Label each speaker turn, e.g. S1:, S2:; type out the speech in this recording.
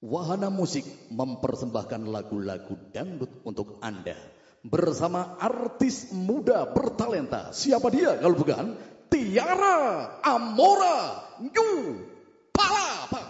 S1: Wahana Musik mempersembahkan lagu-lagu dangdut untuk Anda. Bersama artis muda bertalenta. Siapa dia kalau bukan? Tiara Amora New Pala.